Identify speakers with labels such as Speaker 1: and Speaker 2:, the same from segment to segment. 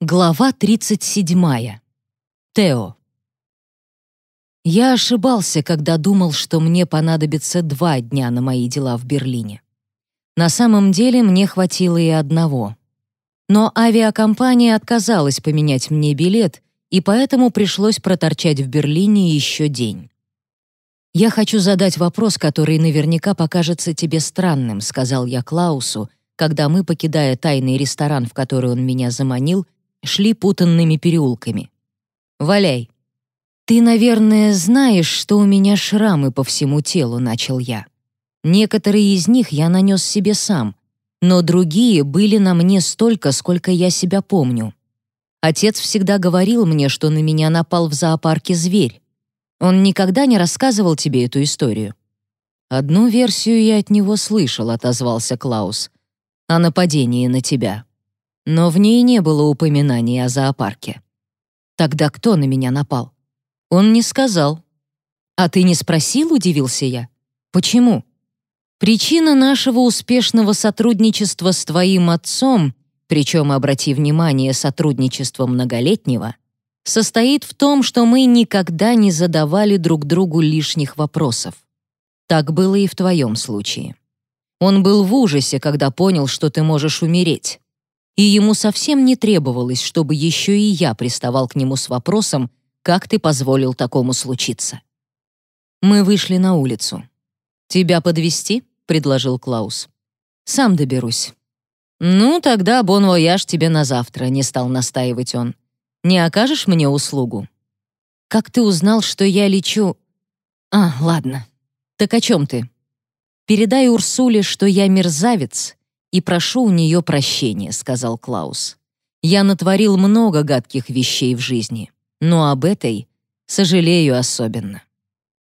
Speaker 1: Глава 37. Тео. Я ошибался, когда думал, что мне понадобится два дня на мои дела в Берлине. На самом деле мне хватило и одного. Но авиакомпания отказалась поменять мне билет, и поэтому пришлось проторчать в Берлине еще день. «Я хочу задать вопрос, который наверняка покажется тебе странным», сказал я Клаусу, когда мы, покидая тайный ресторан, в который он меня заманил, шли путанными переулками. «Валяй!» «Ты, наверное, знаешь, что у меня шрамы по всему телу», — начал я. «Некоторые из них я нанес себе сам, но другие были на мне столько, сколько я себя помню. Отец всегда говорил мне, что на меня напал в зоопарке зверь. Он никогда не рассказывал тебе эту историю?» «Одну версию я от него слышал», — отозвался Клаус. «О нападении на тебя» но в ней не было упоминаний о зоопарке. Тогда кто на меня напал? Он не сказал. А ты не спросил, удивился я. Почему? Причина нашего успешного сотрудничества с твоим отцом, причем, обрати внимание, сотрудничества многолетнего, состоит в том, что мы никогда не задавали друг другу лишних вопросов. Так было и в твоем случае. Он был в ужасе, когда понял, что ты можешь умереть и ему совсем не требовалось, чтобы еще и я приставал к нему с вопросом, как ты позволил такому случиться. Мы вышли на улицу. «Тебя подвести? предложил Клаус. «Сам доберусь». «Ну, тогда бон-вояж тебе на завтра», — не стал настаивать он. «Не окажешь мне услугу?» «Как ты узнал, что я лечу...» «А, ладно. Так о чем ты?» «Передай Урсуле, что я мерзавец, и прошу у нее прощения», — сказал Клаус. «Я натворил много гадких вещей в жизни, но об этой сожалею особенно.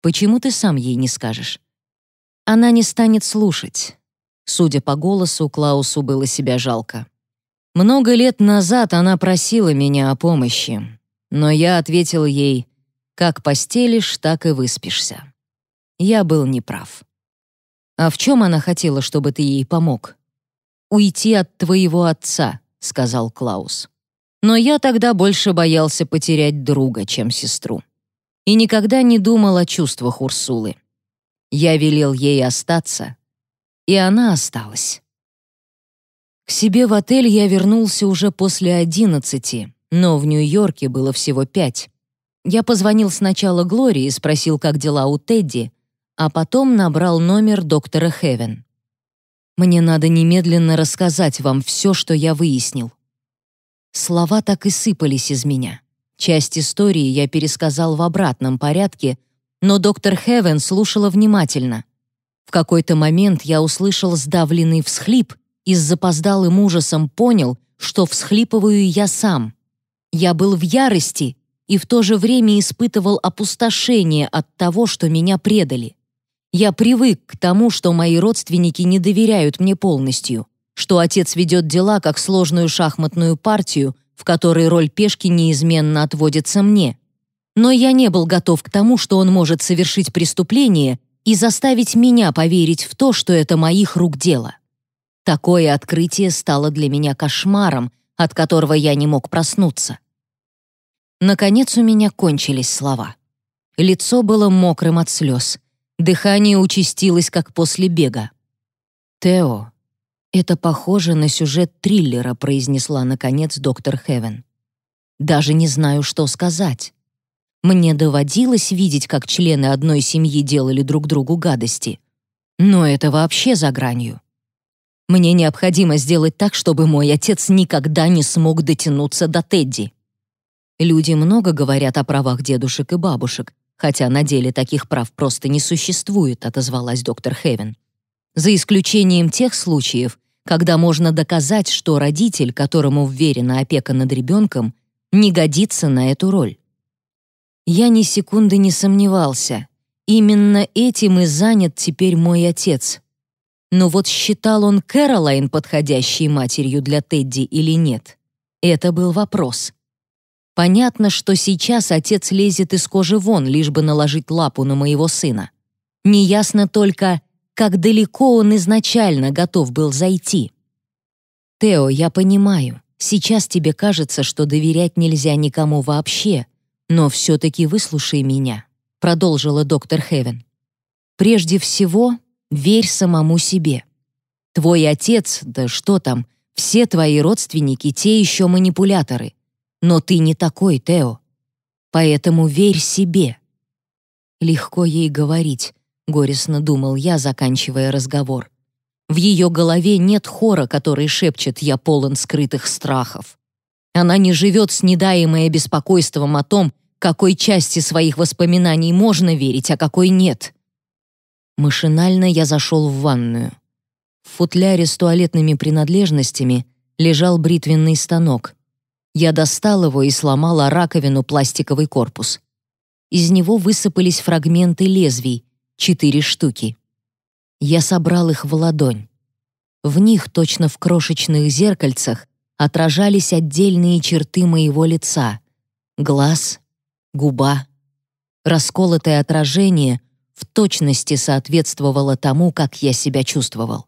Speaker 1: Почему ты сам ей не скажешь?» Она не станет слушать. Судя по голосу, Клаусу было себя жалко. Много лет назад она просила меня о помощи, но я ответил ей, как постелишь, так и выспишься. Я был неправ. А в чем она хотела, чтобы ты ей помог? Уйти от твоего отца», — сказал Клаус. Но я тогда больше боялся потерять друга, чем сестру. И никогда не думал о чувствах Урсулы. Я велел ей остаться, и она осталась. К себе в отель я вернулся уже после одиннадцати, но в Нью-Йорке было всего пять. Я позвонил сначала Глории и спросил, как дела у Тедди, а потом набрал номер доктора Хевен. Мне надо немедленно рассказать вам все, что я выяснил». Слова так и сыпались из меня. Часть истории я пересказал в обратном порядке, но доктор Хевен слушала внимательно. В какой-то момент я услышал сдавленный всхлип и с запоздалым ужасом понял, что всхлипываю я сам. Я был в ярости и в то же время испытывал опустошение от того, что меня предали. Я привык к тому, что мои родственники не доверяют мне полностью, что отец ведет дела как сложную шахматную партию, в которой роль пешки неизменно отводится мне. Но я не был готов к тому, что он может совершить преступление и заставить меня поверить в то, что это моих рук дело. Такое открытие стало для меня кошмаром, от которого я не мог проснуться. Наконец у меня кончились слова. Лицо было мокрым от слез. Дыхание участилось, как после бега. «Тео, это похоже на сюжет триллера», произнесла, наконец, доктор Хевен. «Даже не знаю, что сказать. Мне доводилось видеть, как члены одной семьи делали друг другу гадости. Но это вообще за гранью. Мне необходимо сделать так, чтобы мой отец никогда не смог дотянуться до Тедди. Люди много говорят о правах дедушек и бабушек, хотя на деле таких прав просто не существует, отозвалась доктор Хевен. За исключением тех случаев, когда можно доказать, что родитель, которому вверена опека над ребенком, не годится на эту роль. Я ни секунды не сомневался. Именно этим и занят теперь мой отец. Но вот считал он Кэролайн подходящей матерью для Тедди или нет? Это был вопрос. Понятно, что сейчас отец лезет из кожи вон, лишь бы наложить лапу на моего сына. Неясно только, как далеко он изначально готов был зайти. «Тео, я понимаю», — Сейчас тебе кажется, что доверять нельзя никому вообще, но все-таки выслушай меня», — продолжила доктор Хевен. «Прежде всего, верь самому себе. Твой отец, да что там, все твои родственники — те еще манипуляторы. Но ты не такой, Тео. Поэтому верь себе». Легко ей говорить, горестно думал я, заканчивая разговор. В ее голове нет хора, который шепчет «я полон скрытых страхов». Она не живет с недаемое беспокойством о том, какой части своих воспоминаний можно верить, а какой нет. Машинально я зашел в ванную. В футляре с туалетными принадлежностями лежал бритвенный станок. Я достал его и сломал о раковину пластиковый корпус. Из него высыпались фрагменты лезвий, четыре штуки. Я собрал их в ладонь. В них, точно в крошечных зеркальцах, отражались отдельные черты моего лица. Глаз, губа. Расколотое отражение в точности соответствовало тому, как я себя чувствовал.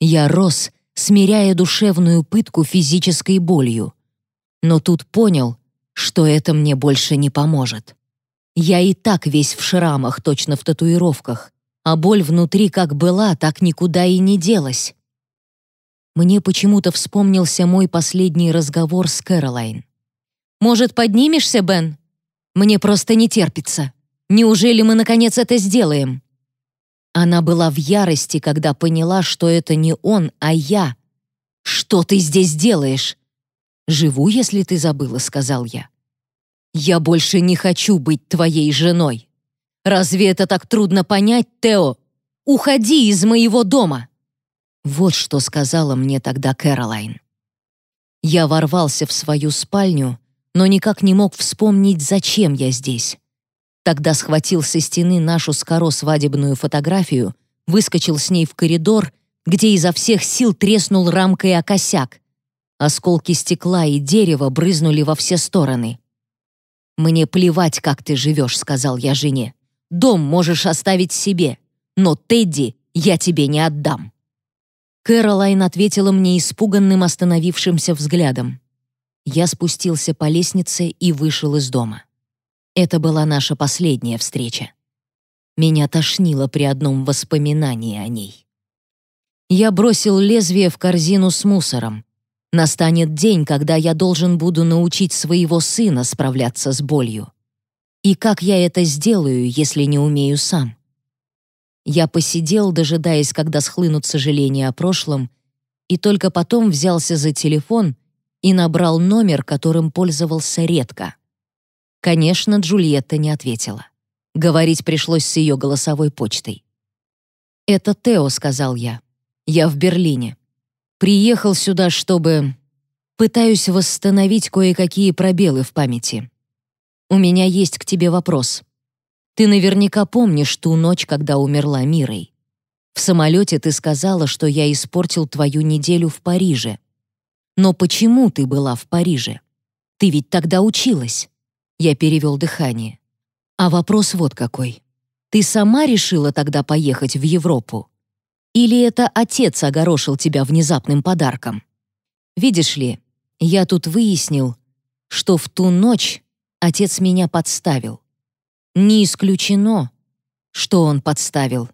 Speaker 1: Я рос, смиряя душевную пытку физической болью. Но тут понял, что это мне больше не поможет. Я и так весь в шрамах, точно в татуировках, а боль внутри как была, так никуда и не делась. Мне почему-то вспомнился мой последний разговор с Кэролайн. «Может, поднимешься, Бен? Мне просто не терпится. Неужели мы, наконец, это сделаем?» Она была в ярости, когда поняла, что это не он, а я. «Что ты здесь делаешь?» «Живу, если ты забыла», — сказал я. «Я больше не хочу быть твоей женой». Разве это так трудно понять, Тео? Уходи из моего дома!» Вот что сказала мне тогда Кэролайн. Я ворвался в свою спальню, но никак не мог вспомнить, зачем я здесь. Тогда схватил со стены нашу с Каро свадебную фотографию, выскочил с ней в коридор, где изо всех сил треснул рамкой о косяк. Осколки стекла и дерева брызнули во все стороны. «Мне плевать, как ты живешь», — сказал я жене. Дом можешь оставить себе, но Тедди я тебе не отдам». Кэролайн ответила мне испуганным остановившимся взглядом. Я спустился по лестнице и вышел из дома. Это была наша последняя встреча. Меня тошнило при одном воспоминании о ней. Я бросил лезвие в корзину с мусором. Настанет день, когда я должен буду научить своего сына справляться с болью. И как я это сделаю, если не умею сам? Я посидел, дожидаясь, когда схлынут сожаления о прошлом, и только потом взялся за телефон и набрал номер, которым пользовался редко. Конечно, Джульетта не ответила. Говорить пришлось с ее голосовой почтой. «Это Тео», — сказал я. «Я в Берлине. Приехал сюда, чтобы... Пытаюсь восстановить кое-какие пробелы в памяти. У меня есть к тебе вопрос. Ты наверняка помнишь ту ночь, когда умерла Мирой. В самолете ты сказала, что я испортил твою неделю в Париже. Но почему ты была в Париже? Ты ведь тогда училась. Я перевел дыхание. А вопрос вот какой. Ты сама решила тогда поехать в Европу? Или это отец огорошил тебя внезапным подарком? Видишь ли, я тут выяснил, что в ту ночь Отец меня подставил. Не исключено, что он подставил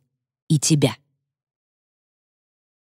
Speaker 1: и тебя.